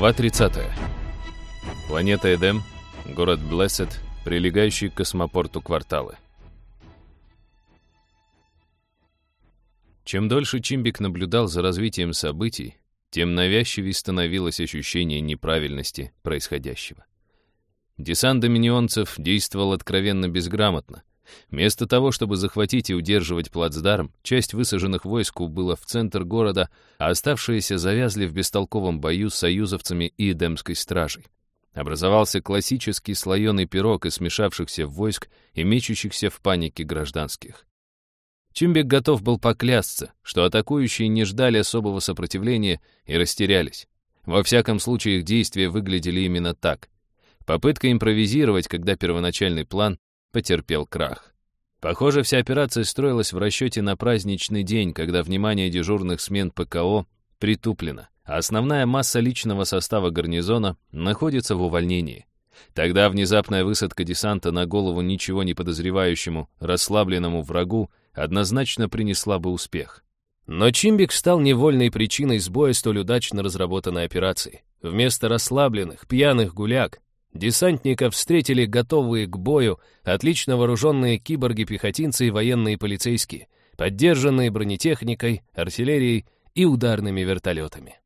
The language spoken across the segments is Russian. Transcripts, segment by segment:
Глава 30. Планета Эдем, город Блессет, прилегающий к космопорту кварталы. Чем дольше Чимбик наблюдал за развитием событий, тем навязчивее становилось ощущение неправильности происходящего. Десант доминионцев действовал откровенно безграмотно. Вместо того, чтобы захватить и удерживать плацдарм, часть высаженных войск убыла в центр города, а оставшиеся завязли в бестолковом бою с союзовцами и Эдемской стражей. Образовался классический слоеный пирог из смешавшихся войск и мечущихся в панике гражданских. Чимбек готов был поклясться, что атакующие не ждали особого сопротивления и растерялись. Во всяком случае, их действия выглядели именно так. Попытка импровизировать, когда первоначальный план потерпел крах. Похоже, вся операция строилась в расчете на праздничный день, когда внимание дежурных смен ПКО притуплено, а основная масса личного состава гарнизона находится в увольнении. Тогда внезапная высадка десанта на голову ничего не подозревающему, расслабленному врагу однозначно принесла бы успех. Но Чимбик стал невольной причиной сбоя столь удачно разработанной операции. Вместо расслабленных, пьяных гуляк Десантников встретили готовые к бою, отлично вооруженные киборги-пехотинцы и военные полицейские, поддержанные бронетехникой, артиллерией и ударными вертолетами.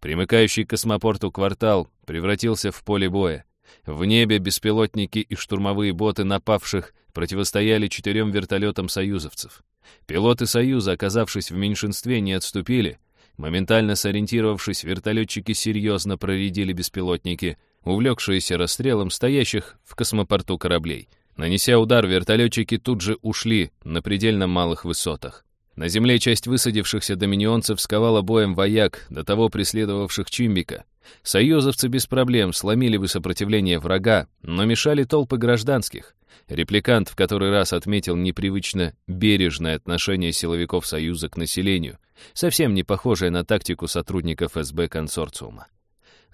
Примыкающий к космопорту квартал превратился в поле боя. В небе беспилотники и штурмовые боты напавших противостояли четырем вертолетам союзовцев. Пилоты Союза, оказавшись в меньшинстве, не отступили. Моментально сориентировавшись, вертолетчики серьезно проредили беспилотники — увлекшиеся расстрелом стоящих в космопорту кораблей. Нанеся удар, вертолетчики тут же ушли на предельно малых высотах. На земле часть высадившихся доминионцев сковала боем вояк, до того преследовавших Чимбика. Союзовцы без проблем сломили бы сопротивление врага, но мешали толпы гражданских. Репликант в который раз отметил непривычно бережное отношение силовиков Союза к населению, совсем не похожее на тактику сотрудников СБ консорциума.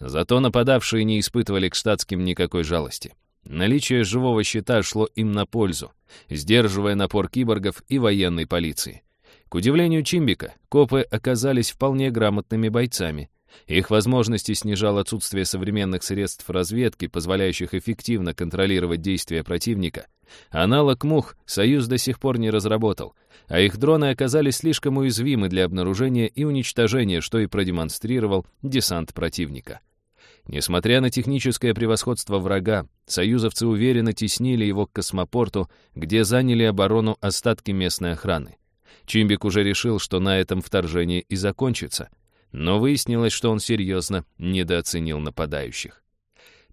Зато нападавшие не испытывали к штатским никакой жалости. Наличие живого щита шло им на пользу, сдерживая напор киборгов и военной полиции. К удивлению Чимбика, копы оказались вполне грамотными бойцами. Их возможности снижал отсутствие современных средств разведки, позволяющих эффективно контролировать действия противника. Аналог мух Союз до сих пор не разработал, а их дроны оказались слишком уязвимы для обнаружения и уничтожения, что и продемонстрировал десант противника. Несмотря на техническое превосходство врага, союзовцы уверенно теснили его к космопорту, где заняли оборону остатки местной охраны. Чимбик уже решил, что на этом вторжение и закончится, но выяснилось, что он серьезно недооценил нападающих.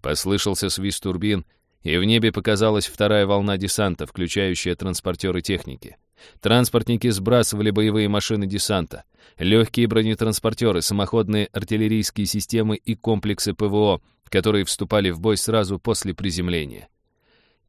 Послышался свист турбин, и в небе показалась вторая волна десанта, включающая транспортеры техники. Транспортники сбрасывали боевые машины десанта, легкие бронетранспортеры, самоходные артиллерийские системы и комплексы ПВО, которые вступали в бой сразу после приземления.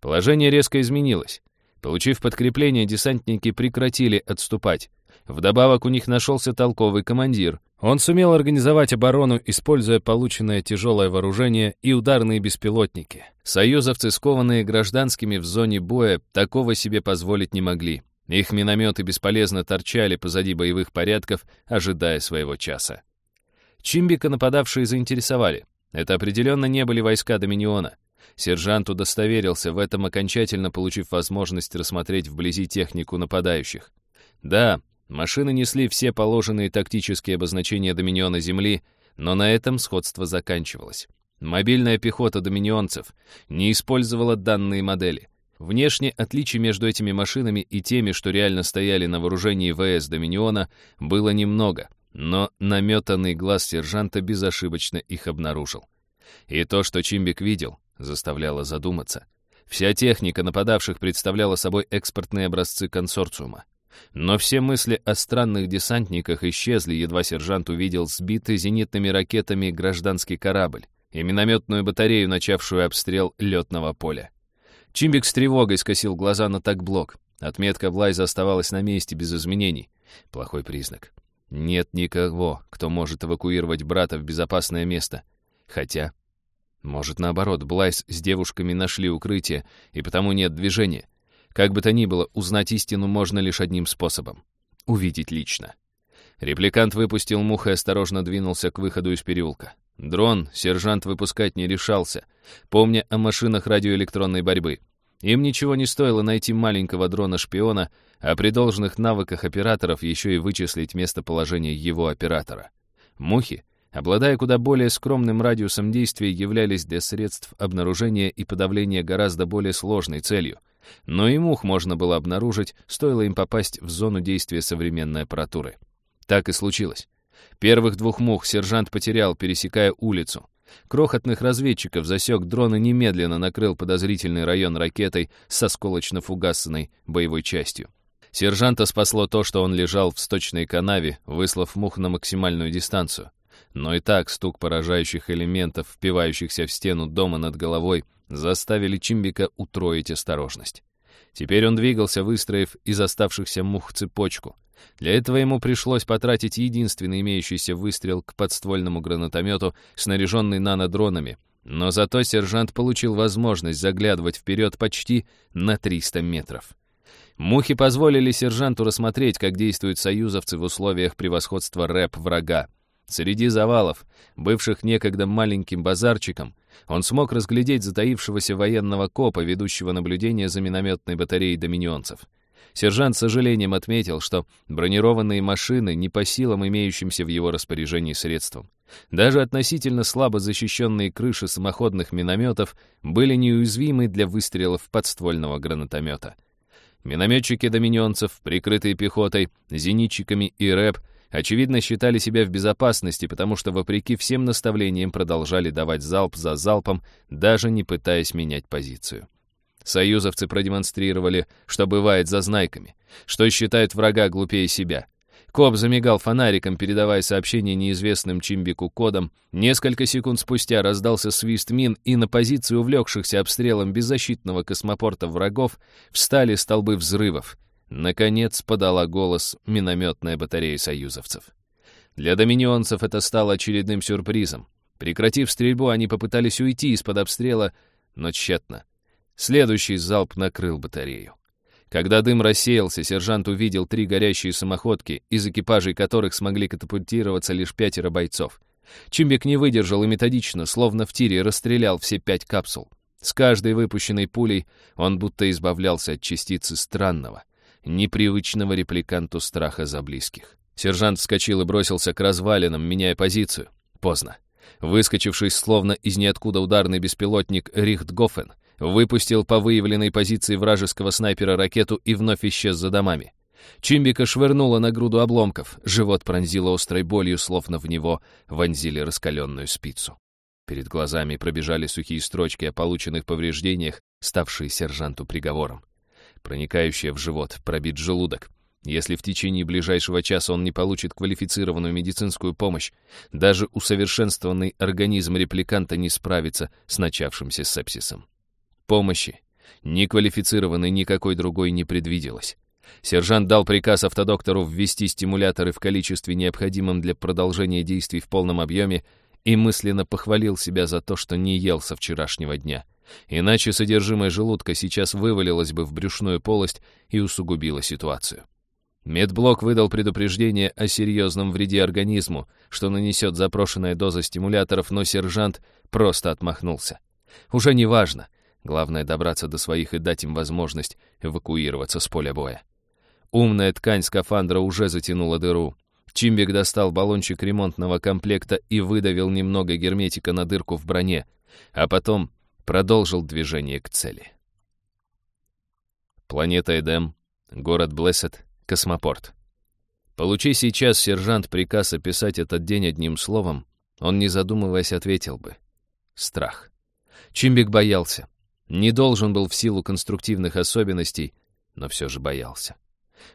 Положение резко изменилось. Получив подкрепление, десантники прекратили отступать. Вдобавок у них нашелся толковый командир. Он сумел организовать оборону, используя полученное тяжелое вооружение и ударные беспилотники. Союзовцы, скованные гражданскими в зоне боя, такого себе позволить не могли. Их минометы бесполезно торчали позади боевых порядков, ожидая своего часа. Чимбика нападавшие заинтересовали. Это определенно не были войска Доминиона. Сержант удостоверился в этом, окончательно получив возможность рассмотреть вблизи технику нападающих. Да, машины несли все положенные тактические обозначения Доминиона Земли, но на этом сходство заканчивалось. Мобильная пехота доминионцев не использовала данные модели — Внешне отличий между этими машинами и теми, что реально стояли на вооружении ВС Доминиона, было немного, но наметанный глаз сержанта безошибочно их обнаружил. И то, что Чимбик видел, заставляло задуматься. Вся техника нападавших представляла собой экспортные образцы консорциума. Но все мысли о странных десантниках исчезли, едва сержант увидел сбитый зенитными ракетами гражданский корабль и минометную батарею, начавшую обстрел летного поля. Чимбик с тревогой скосил глаза на такблок. Отметка Блайза оставалась на месте без изменений. Плохой признак. Нет никого, кто может эвакуировать брата в безопасное место. Хотя, может, наоборот, Блайз с девушками нашли укрытие, и потому нет движения. Как бы то ни было, узнать истину можно лишь одним способом — увидеть лично. Репликант выпустил мух и осторожно двинулся к выходу из переулка. Дрон сержант выпускать не решался, помня о машинах радиоэлектронной борьбы. Им ничего не стоило найти маленького дрона-шпиона, а при должных навыках операторов еще и вычислить местоположение его оператора. Мухи, обладая куда более скромным радиусом действия, являлись для средств обнаружения и подавления гораздо более сложной целью. Но и мух можно было обнаружить, стоило им попасть в зону действия современной аппаратуры. Так и случилось. Первых двух мух сержант потерял, пересекая улицу. Крохотных разведчиков засек дрон и немедленно накрыл подозрительный район ракетой с осколочно-фугасной боевой частью. Сержанта спасло то, что он лежал в сточной канаве, выслав мух на максимальную дистанцию. Но и так стук поражающих элементов, впивающихся в стену дома над головой, заставили Чимбика утроить осторожность. Теперь он двигался, выстроив из оставшихся мух цепочку. Для этого ему пришлось потратить единственный имеющийся выстрел к подствольному гранатомету, снаряженный нанодронами, но зато сержант получил возможность заглядывать вперед почти на 300 метров. Мухи позволили сержанту рассмотреть, как действуют союзовцы в условиях превосходства рэп врага. Среди завалов, бывших некогда маленьким базарчиком, он смог разглядеть затаившегося военного копа, ведущего наблюдение за минометной батареей доминионцев. Сержант с сожалением отметил, что бронированные машины не по силам имеющимся в его распоряжении средствам. Даже относительно слабо защищенные крыши самоходных минометов были неуязвимы для выстрелов подствольного гранатомета. Минометчики доминионцев, прикрытые пехотой, зенитчиками и рэп, очевидно, считали себя в безопасности, потому что, вопреки всем наставлениям, продолжали давать залп за залпом, даже не пытаясь менять позицию. Союзовцы продемонстрировали, что бывает за знайками, что считают врага глупее себя. Коп замигал фонариком, передавая сообщение неизвестным Чимбику кодом. Несколько секунд спустя раздался свист мин, и на позицию увлекшихся обстрелом беззащитного космопорта врагов встали столбы взрывов. Наконец подала голос минометная батарея союзовцев. Для доминионцев это стало очередным сюрпризом. Прекратив стрельбу, они попытались уйти из-под обстрела, но тщетно. Следующий залп накрыл батарею. Когда дым рассеялся, сержант увидел три горящие самоходки, из экипажей которых смогли катапультироваться лишь пятеро бойцов. Чимбик не выдержал и методично, словно в тире, расстрелял все пять капсул. С каждой выпущенной пулей он будто избавлялся от частицы странного, непривычного репликанту страха за близких. Сержант вскочил и бросился к развалинам, меняя позицию. Поздно. Выскочивший словно из ниоткуда ударный беспилотник Рихтгофен — выпустил по выявленной позиции вражеского снайпера ракету и вновь исчез за домами. Чимбика швырнула на груду обломков, живот пронзило острой болью, словно в него вонзили раскаленную спицу. Перед глазами пробежали сухие строчки о полученных повреждениях, ставшие сержанту приговором. Проникающая в живот, пробит желудок. Если в течение ближайшего часа он не получит квалифицированную медицинскую помощь, даже усовершенствованный организм репликанта не справится с начавшимся сепсисом. Помощи, ни квалифицированной никакой другой не предвиделось. Сержант дал приказ автодоктору ввести стимуляторы в количестве необходимом для продолжения действий в полном объеме и мысленно похвалил себя за то, что не ел со вчерашнего дня. Иначе содержимое желудка сейчас вывалилось бы в брюшную полость и усугубило ситуацию. Медблок выдал предупреждение о серьезном вреде организму, что нанесет запрошенная доза стимуляторов, но сержант просто отмахнулся. Уже не важно, Главное — добраться до своих и дать им возможность эвакуироваться с поля боя. Умная ткань скафандра уже затянула дыру. Чимбик достал баллончик ремонтного комплекта и выдавил немного герметика на дырку в броне, а потом продолжил движение к цели. Планета Эдем, город Блессет, космопорт. Получи сейчас сержант приказ описать этот день одним словом, он, не задумываясь, ответил бы. Страх. Чимбик боялся. Не должен был в силу конструктивных особенностей, но все же боялся.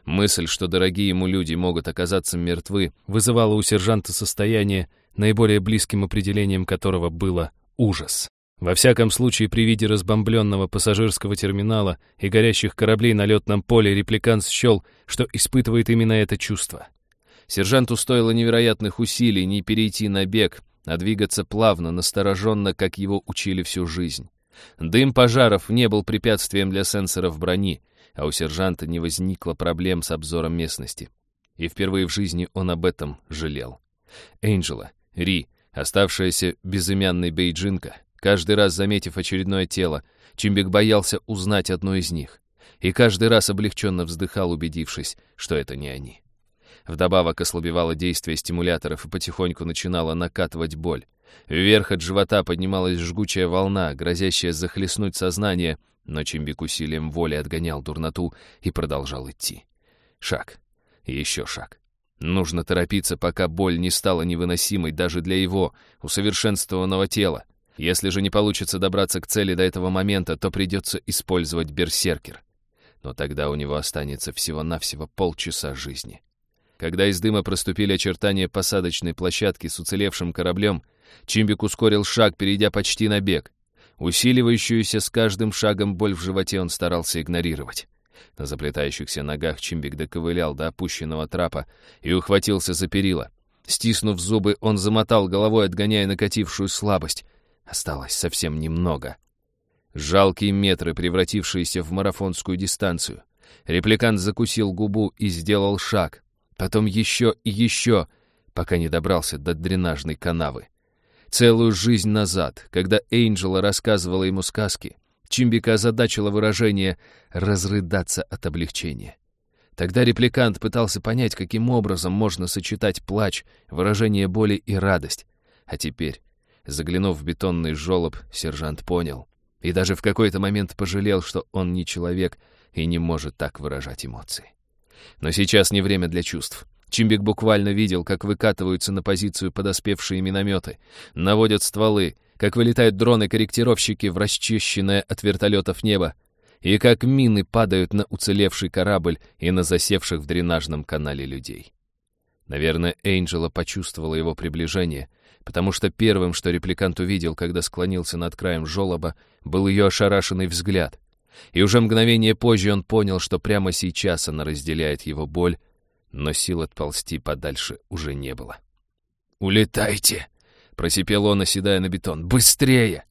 Мысль, что дорогие ему люди могут оказаться мертвы, вызывала у сержанта состояние, наиболее близким определением которого было ужас. Во всяком случае, при виде разбомбленного пассажирского терминала и горящих кораблей на летном поле репликант счел, что испытывает именно это чувство. Сержанту стоило невероятных усилий не перейти на бег, а двигаться плавно, настороженно, как его учили всю жизнь. Дым пожаров не был препятствием для сенсоров брони, а у сержанта не возникло проблем с обзором местности. И впервые в жизни он об этом жалел. Энджела, Ри, Оставшаяся безымянной бейджинка, каждый раз заметив очередное тело, Чимбик боялся узнать одно из них. И каждый раз облегченно вздыхал, убедившись, что это не они. Вдобавок ослабевало действие стимуляторов и потихоньку начинала накатывать боль. Вверх от живота поднималась жгучая волна, грозящая захлестнуть сознание, но Чимбик усилием воли отгонял дурноту и продолжал идти. Шаг. Еще шаг. Нужно торопиться, пока боль не стала невыносимой даже для его усовершенствованного тела. Если же не получится добраться к цели до этого момента, то придется использовать берсеркер. Но тогда у него останется всего-навсего полчаса жизни. Когда из дыма проступили очертания посадочной площадки с уцелевшим кораблем, Чимбик ускорил шаг, перейдя почти на бег. Усиливающуюся с каждым шагом боль в животе он старался игнорировать. На заплетающихся ногах Чимбик доковылял до опущенного трапа и ухватился за перила. Стиснув зубы, он замотал головой, отгоняя накатившую слабость. Осталось совсем немного. Жалкие метры, превратившиеся в марафонскую дистанцию. Репликант закусил губу и сделал шаг. Потом еще и еще, пока не добрался до дренажной канавы. Целую жизнь назад, когда Эйнджела рассказывала ему сказки, Чимбика озадачило выражение «разрыдаться от облегчения». Тогда репликант пытался понять, каким образом можно сочетать плач, выражение боли и радость. А теперь, заглянув в бетонный жёлоб, сержант понял. И даже в какой-то момент пожалел, что он не человек и не может так выражать эмоции. Но сейчас не время для чувств. Чимбик буквально видел, как выкатываются на позицию подоспевшие минометы, наводят стволы, как вылетают дроны-корректировщики в расчищенное от вертолетов небо, и как мины падают на уцелевший корабль и на засевших в дренажном канале людей. Наверное, Эйнджела почувствовала его приближение, потому что первым, что репликант увидел, когда склонился над краем жолоба, был ее ошарашенный взгляд. И уже мгновение позже он понял, что прямо сейчас она разделяет его боль, но сил отползти подальше уже не было. «Улетайте!» — просипел он, оседая на бетон. «Быстрее!»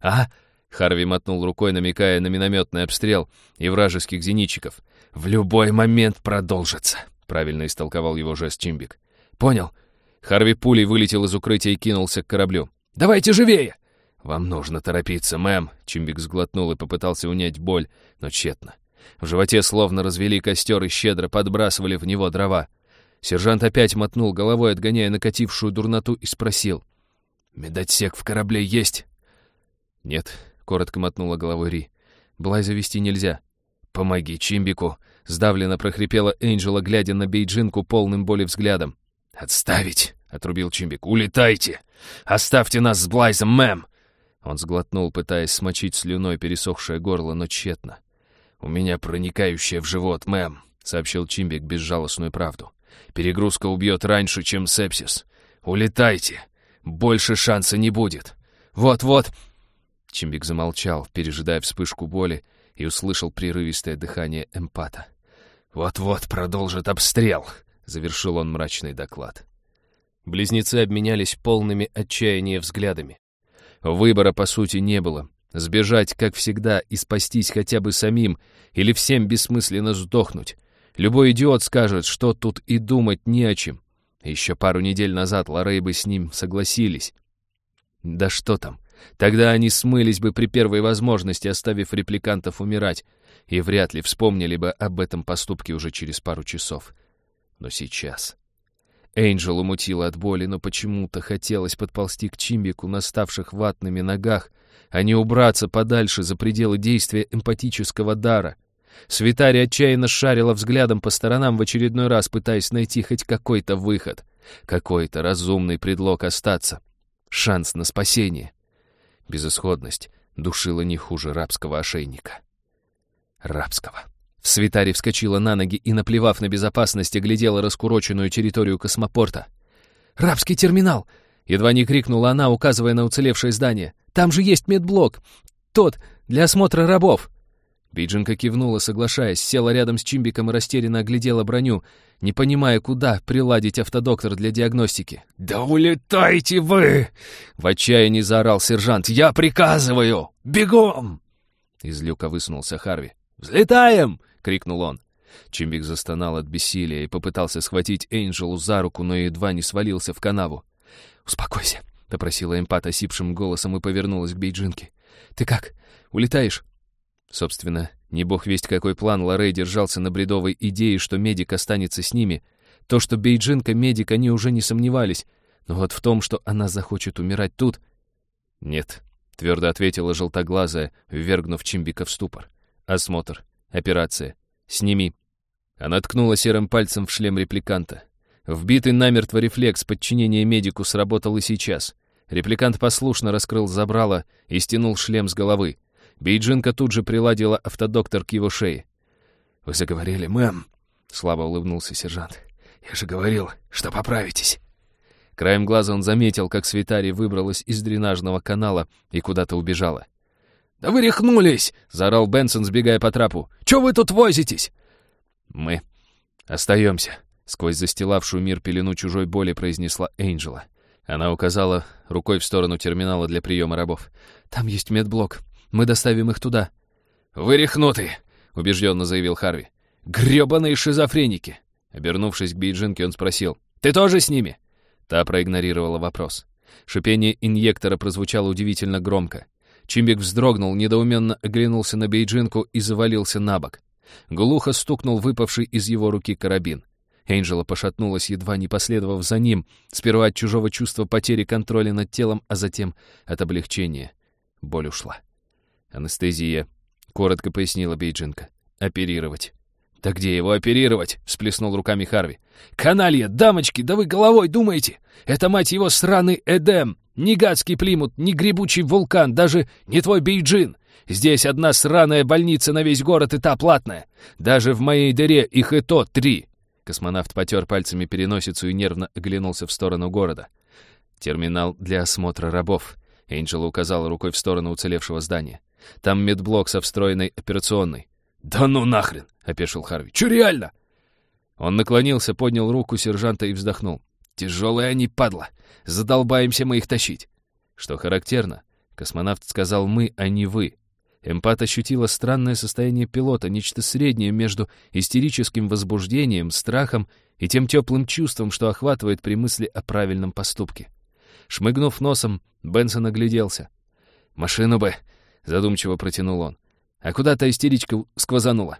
«А?» — Харви мотнул рукой, намекая на минометный обстрел и вражеских зенитчиков. «В любой момент продолжится!» — правильно истолковал его жест Чимбик. «Понял?» Харви пулей вылетел из укрытия и кинулся к кораблю. «Давайте живее!» «Вам нужно торопиться, мэм!» Чимбик сглотнул и попытался унять боль, но тщетно. В животе словно развели костер и щедро подбрасывали в него дрова. Сержант опять мотнул головой, отгоняя накатившую дурноту, и спросил. «Медотсек в корабле есть?» «Нет», — коротко мотнула головой Ри. «Блай завести нельзя». «Помоги Чимбику», — сдавленно прохрипела Энджела, глядя на Бейджинку полным боли взглядом. «Отставить!» — отрубил Чимбик. «Улетайте! Оставьте нас с Блайзом, мэм!» Он сглотнул, пытаясь смочить слюной пересохшее горло, но тщетно. «У меня проникающее в живот, мэм», — сообщил Чимбик безжалостную правду. «Перегрузка убьет раньше, чем сепсис. Улетайте! Больше шанса не будет! Вот-вот!» Чимбик замолчал, пережидая вспышку боли, и услышал прерывистое дыхание эмпата. «Вот-вот продолжит обстрел», — завершил он мрачный доклад. Близнецы обменялись полными отчаяния взглядами. Выбора, по сути, не было. Сбежать, как всегда, и спастись хотя бы самим, или всем бессмысленно сдохнуть. Любой идиот скажет, что тут и думать не о чем. Еще пару недель назад Лорей бы с ним согласились. Да что там, тогда они смылись бы при первой возможности, оставив репликантов умирать, и вряд ли вспомнили бы об этом поступке уже через пару часов. Но сейчас... Эйнджел умутила от боли, но почему-то хотелось подползти к Чимбику на ставших ватными ногах, а не убраться подальше за пределы действия эмпатического дара. Свитари отчаянно шарила взглядом по сторонам в очередной раз, пытаясь найти хоть какой-то выход, какой-то разумный предлог остаться, шанс на спасение. Безысходность душила не хуже рабского ошейника. Рабского. Свитари вскочила на ноги и, наплевав на безопасность, оглядела раскуроченную территорию космопорта. «Рабский терминал!» — едва не крикнула она, указывая на уцелевшее здание. «Там же есть медблок! Тот, для осмотра рабов!» Биджинка кивнула, соглашаясь, села рядом с Чимбиком и растерянно оглядела броню, не понимая, куда приладить автодоктор для диагностики. «Да улетайте вы!» — в отчаянии заорал сержант. «Я приказываю! Бегом!» Из люка высунулся Харви. «Взлетаем!» — крикнул он. Чимбик застонал от бессилия и попытался схватить Эйнджелу за руку, но едва не свалился в канаву. «Успокойся, — попросила эмпат осипшим голосом и повернулась к Бейджинке. «Ты как? Улетаешь?» Собственно, не бог весть какой план Лорей держался на бредовой идее, что медик останется с ними. То, что Бейджинка медик, они уже не сомневались. Но вот в том, что она захочет умирать тут... «Нет», — твердо ответила желтоглазая, ввергнув Чимбика в ступор. «Осмотр. Операция. Сними». Она ткнула серым пальцем в шлем репликанта. Вбитый намертво рефлекс подчинения медику сработал и сейчас. Репликант послушно раскрыл забрало и стянул шлем с головы. Бейджинка тут же приладила автодоктор к его шее. «Вы заговорили, мэм», — слабо улыбнулся сержант. «Я же говорил, что поправитесь». Краем глаза он заметил, как Свитари выбралась из дренажного канала и куда-то убежала. «Да вы рехнулись!» — заорал Бенсон, сбегая по трапу. «Чё вы тут возитесь?» «Мы остаемся», — сквозь застилавшую мир пелену чужой боли произнесла Энджела. Она указала рукой в сторону терминала для приема рабов. «Там есть медблок. Мы доставим их туда». «Вы рехнутые!» — убежденно заявил Харви. «Грёбаные шизофреники!» Обернувшись к Бейджинке, он спросил. «Ты тоже с ними?» Та проигнорировала вопрос. Шипение инъектора прозвучало удивительно громко. Чимбик вздрогнул, недоуменно оглянулся на Бейджинку и завалился на бок. Глухо стукнул выпавший из его руки карабин. Энджела пошатнулась, едва не последовав за ним, сперва от чужого чувства потери контроля над телом, а затем от облегчения. Боль ушла. «Анестезия», — коротко пояснила Бейджинка. «Оперировать». «Да где его оперировать?» — всплеснул руками Харви. «Каналья, дамочки, да вы головой думаете? Это, мать его, сраный Эдем! Ни гадский Плимут, ни гребучий вулкан, даже не твой Бейджин! Здесь одна сраная больница на весь город и та платная. Даже в моей дыре их и то три!» Космонавт потер пальцами переносицу и нервно оглянулся в сторону города. «Терминал для осмотра рабов», — Энджела указала рукой в сторону уцелевшего здания. «Там медблок со встроенной операционной». «Да ну нахрен!» — опешил Харви. «Чё реально?» Он наклонился, поднял руку сержанта и вздохнул. «Тяжелые они, падла! Задолбаемся мы их тащить!» Что характерно, космонавт сказал «мы», а не «вы». Эмпат ощутила странное состояние пилота, нечто среднее между истерическим возбуждением, страхом и тем теплым чувством, что охватывает при мысли о правильном поступке. Шмыгнув носом, Бенсон огляделся. «Машину бы!» — задумчиво протянул он. «А куда-то истеричка сквозанула».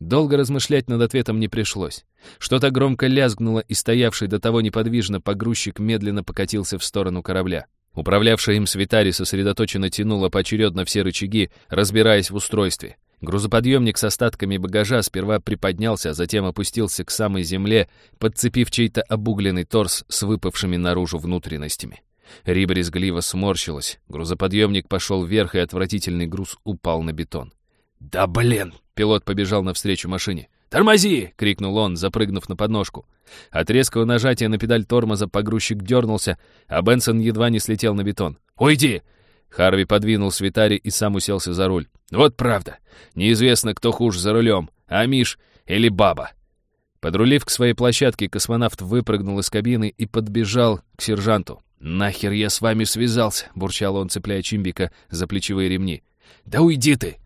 Долго размышлять над ответом не пришлось. Что-то громко лязгнуло, и стоявший до того неподвижно погрузчик медленно покатился в сторону корабля. Управлявшая им Свитари сосредоточенно тянула поочередно все рычаги, разбираясь в устройстве. Грузоподъемник с остатками багажа сперва приподнялся, а затем опустился к самой земле, подцепив чей-то обугленный торс с выпавшими наружу внутренностями. Риба резгливо сморщилась, грузоподъемник пошел вверх, и отвратительный груз упал на бетон. «Да блин!» — пилот побежал навстречу машине. «Тормози!» — крикнул он, запрыгнув на подножку. От резкого нажатия на педаль тормоза погрузчик дернулся, а Бенсон едва не слетел на бетон. «Уйди!» Харви подвинул свитари и сам уселся за руль. «Вот правда. Неизвестно, кто хуже за рулем, Амиш или Баба». Подрулив к своей площадке, космонавт выпрыгнул из кабины и подбежал к сержанту. «Нахер я с вами связался?» — бурчал он, цепляя Чимбика за плечевые ремни. «Да уйди ты!»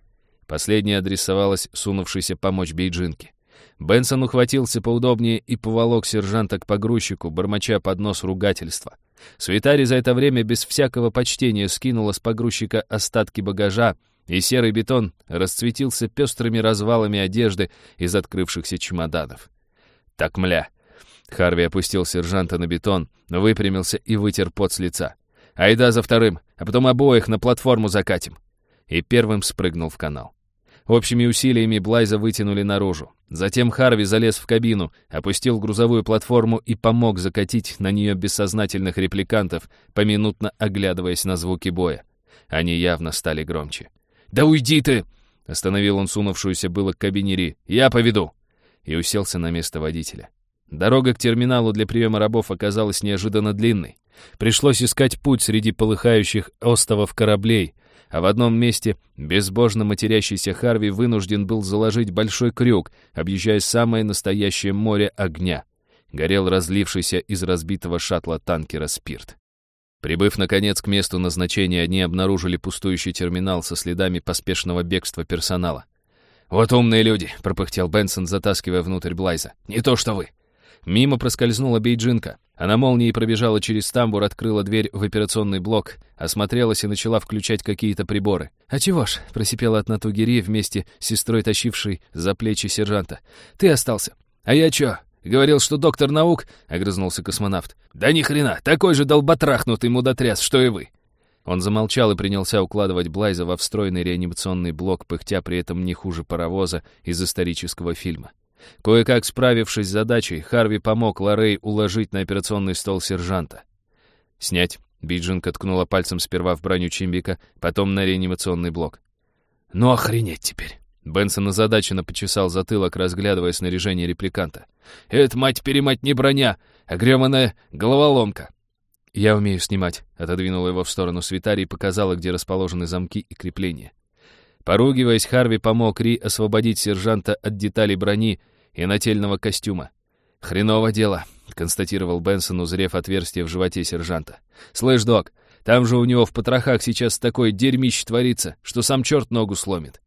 Последняя адресовалась сунувшейся помочь бейджинке. Бенсон ухватился поудобнее и поволок сержанта к погрузчику, бормоча под нос ругательства. Свитари за это время без всякого почтения скинула с погрузчика остатки багажа, и серый бетон расцветился пестрыми развалами одежды из открывшихся чемоданов. «Так, мля!» Харви опустил сержанта на бетон, выпрямился и вытер пот с лица. «Айда за вторым, а потом обоих на платформу закатим!» И первым спрыгнул в канал. Общими усилиями Блайза вытянули наружу. Затем Харви залез в кабину, опустил грузовую платформу и помог закатить на нее бессознательных репликантов, поминутно оглядываясь на звуки боя. Они явно стали громче. «Да уйди ты!» — остановил он сунувшуюся было к кабине. «Я поведу!» И уселся на место водителя. Дорога к терминалу для приема рабов оказалась неожиданно длинной. Пришлось искать путь среди полыхающих остовов кораблей, а в одном месте безбожно матерящийся Харви вынужден был заложить большой крюк, объезжая самое настоящее море огня. Горел разлившийся из разбитого шаттла танкера спирт. Прибыв, наконец, к месту назначения, они обнаружили пустующий терминал со следами поспешного бегства персонала. «Вот умные люди», — пропыхтел Бенсон, затаскивая внутрь Блайза. «Не то что вы. Мимо проскользнула бейджинка. Она молнией пробежала через тамбур, открыла дверь в операционный блок, осмотрелась и начала включать какие-то приборы. «А чего ж?» — просипела от натуги Ри вместе с сестрой, тащившей за плечи сержанта. «Ты остался». «А я чё? Говорил, что доктор наук?» — огрызнулся космонавт. «Да ни хрена, такой же долботрахнутый мудотряс, что и вы». Он замолчал и принялся укладывать Блайза во встроенный реанимационный блок, пыхтя при этом не хуже паровоза из исторического фильма. Кое-как справившись с задачей, Харви помог Лоррей уложить на операционный стол сержанта. «Снять». Биджинка ткнула пальцем сперва в броню Чимбика, потом на реанимационный блок. «Ну охренеть теперь!» Бенсон озадаченно почесал затылок, разглядывая снаряжение репликанта. «Это, мать-перемать, не броня, а грёманая головоломка!» «Я умею снимать», — отодвинула его в сторону свитарий и показала, где расположены замки и крепления. Поругиваясь, Харви помог Ри освободить сержанта от деталей брони и нательного костюма. «Хреново дело», — констатировал Бенсон, узрев отверстие в животе сержанта. «Слышь, док, там же у него в потрохах сейчас такое дерьмище творится, что сам черт ногу сломит».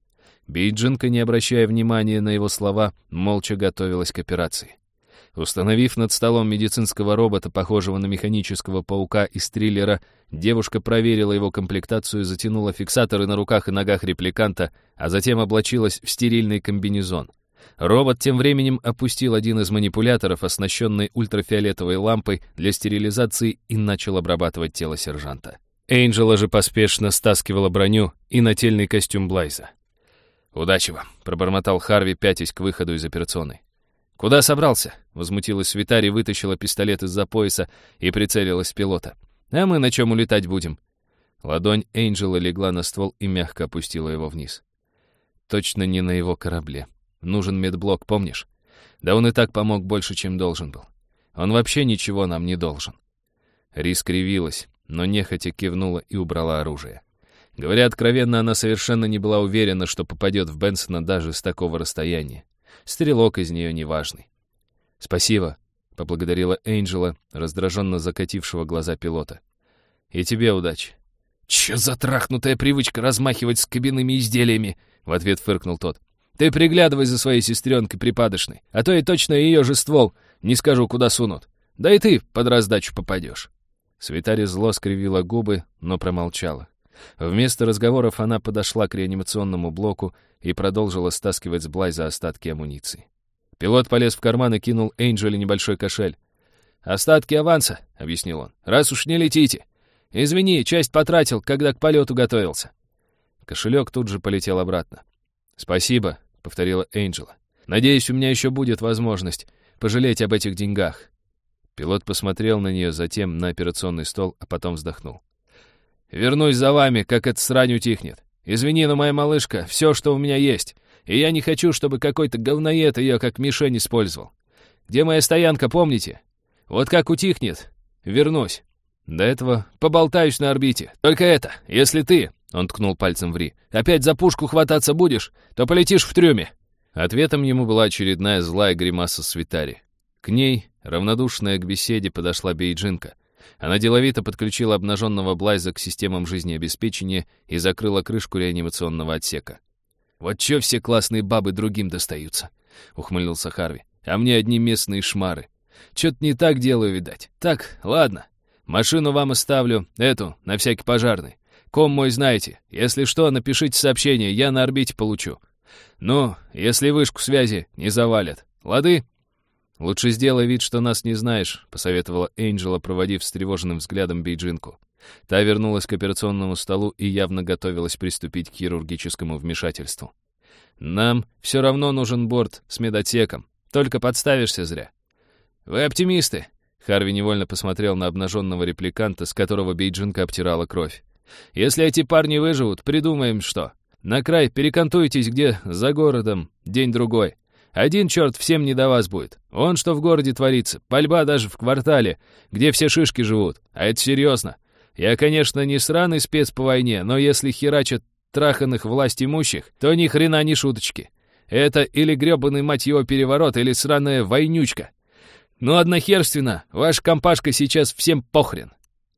Биджинка, не обращая внимания на его слова, молча готовилась к операции. Установив над столом медицинского робота, похожего на механического паука из триллера, девушка проверила его комплектацию, затянула фиксаторы на руках и ногах репликанта, а затем облачилась в стерильный комбинезон. Робот тем временем опустил один из манипуляторов, оснащенный ультрафиолетовой лампой для стерилизации, и начал обрабатывать тело сержанта. Эйнджела же поспешно стаскивала броню и нательный костюм Блайза. «Удачи вам», — пробормотал Харви, пятясь к выходу из операционной. «Куда собрался?» — возмутилась Свитари, вытащила пистолет из-за пояса и прицелилась в пилота. «А мы на чем улетать будем?» Ладонь Эйнджела легла на ствол и мягко опустила его вниз. Точно не на его корабле. Нужен медблок, помнишь? Да он и так помог больше, чем должен был. Он вообще ничего нам не должен. Рис кривилась, но нехотя кивнула и убрала оружие. Говоря откровенно, она совершенно не была уверена, что попадет в Бенсона даже с такого расстояния. Стрелок из нее неважный. «Спасибо», — поблагодарила Энджела, раздраженно закатившего глаза пилота. «И тебе удачи». «Чё за трахнутая привычка размахивать с кабинными изделиями?» — в ответ фыркнул тот. Ты приглядывай за своей сестренкой припадочной, а то и точно ее же ствол, не скажу, куда сунут. Да и ты под раздачу попадешь». Свитари зло скривила губы, но промолчала. Вместо разговоров она подошла к реанимационному блоку и продолжила стаскивать с Блайза остатки амуниции. Пилот полез в карман и кинул Эйнджеле небольшой кошель. «Остатки аванса», — объяснил он, — «раз уж не летите. Извини, часть потратил, когда к полету готовился». Кошелек тут же полетел обратно. «Спасибо», повторила Энджела. «Надеюсь, у меня еще будет возможность пожалеть об этих деньгах». Пилот посмотрел на нее, затем на операционный стол, а потом вздохнул. «Вернусь за вами, как эта срань утихнет. Извини, но моя малышка — все, что у меня есть, и я не хочу, чтобы какой-то говноед ее как мишень использовал. Где моя стоянка, помните? Вот как утихнет, вернусь. До этого поболтаюсь на орбите. Только это, если ты, он ткнул пальцем в Ри. «Опять за пушку хвататься будешь, то полетишь в трюме!» Ответом ему была очередная злая гримаса Свитари. К ней, равнодушная к беседе, подошла Бейджинка. Она деловито подключила обнаженного Блайза к системам жизнеобеспечения и закрыла крышку реанимационного отсека. «Вот чё все классные бабы другим достаются?» — ухмыльнулся Харви. «А мне одни местные шмары. Чё-то не так делаю, видать. Так, ладно. Машину вам оставлю, эту, на всякий пожарный. Ком мой знаете. Если что, напишите сообщение, я на орбите получу. Ну, если вышку связи не завалят. Лады?» «Лучше сделай вид, что нас не знаешь», — посоветовала Энджела, проводив встревоженным взглядом Бейджинку. Та вернулась к операционному столу и явно готовилась приступить к хирургическому вмешательству. «Нам все равно нужен борт с медотеком. Только подставишься зря». «Вы оптимисты», — Харви невольно посмотрел на обнаженного репликанта, с которого Бейджинка обтирала кровь. Если эти парни выживут, придумаем что. На край перекантуйтесь где за городом день-другой. Один черт всем не до вас будет. Он что в городе творится. Пальба даже в квартале, где все шишки живут. А это серьезно. Я, конечно, не сраный спец по войне, но если херачат траханных власть имущих, то ни хрена не шуточки. Это или грёбаный, мать его, переворот, или сраная войнючка. Ну, однохерственно, ваша компашка сейчас всем похрен.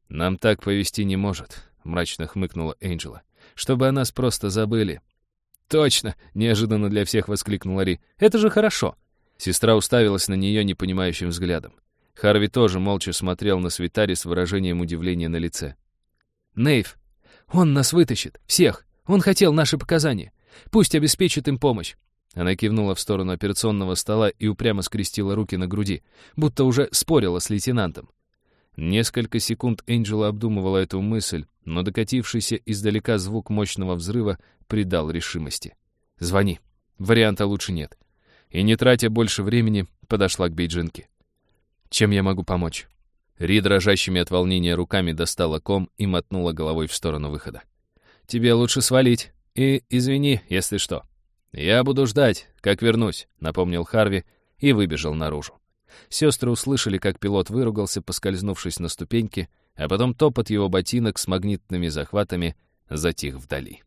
Нам так повести не может мрачно хмыкнула Энджела. «Чтобы о нас просто забыли». «Точно!» — неожиданно для всех воскликнула Ри. «Это же хорошо!» Сестра уставилась на нее непонимающим взглядом. Харви тоже молча смотрел на Свитари с выражением удивления на лице. «Нейв, он нас вытащит, всех. Он хотел наши показания. Пусть обеспечит им помощь». Она кивнула в сторону операционного стола и упрямо скрестила руки на груди, будто уже спорила с лейтенантом. Несколько секунд Энджела обдумывала эту мысль, но докатившийся издалека звук мощного взрыва придал решимости. «Звони. Варианта лучше нет». И, не тратя больше времени, подошла к Бейджинке. «Чем я могу помочь?» Ри, дрожащими от волнения руками, достала ком и мотнула головой в сторону выхода. «Тебе лучше свалить. И извини, если что». «Я буду ждать, как вернусь», — напомнил Харви и выбежал наружу. Сестры услышали, как пилот выругался, поскользнувшись на ступеньке, а потом топот его ботинок с магнитными захватами затих вдали.